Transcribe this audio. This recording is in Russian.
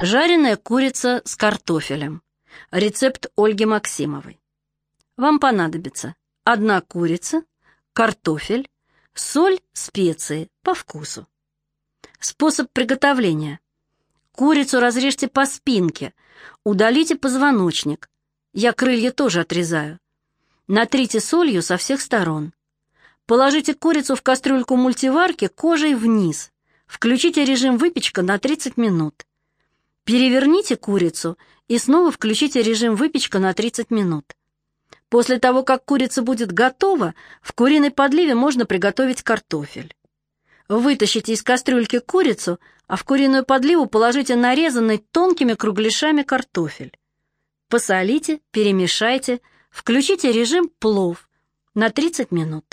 Жареная курица с картофелем. Рецепт Ольги Максимовой. Вам понадобится одна курица, картофель, соль, специи по вкусу. Способ приготовления. Курицу разрежьте по спинке, удалите позвоночник. Я крылья тоже отрезаю. Натрите солью со всех сторон. Положите курицу в кастрюльку мультиварки кожей вниз. Включите режим выпечка на 30 минут. Переверните курицу и снова включите режим выпечка на 30 минут. После того, как курица будет готова, в куриной подливе можно приготовить картофель. Вытащите из кастрюльки курицу, а в куриную подливу положите нарезанный тонкими кругляшами картофель. Посолите, перемешайте, включите режим плов на 30 минут.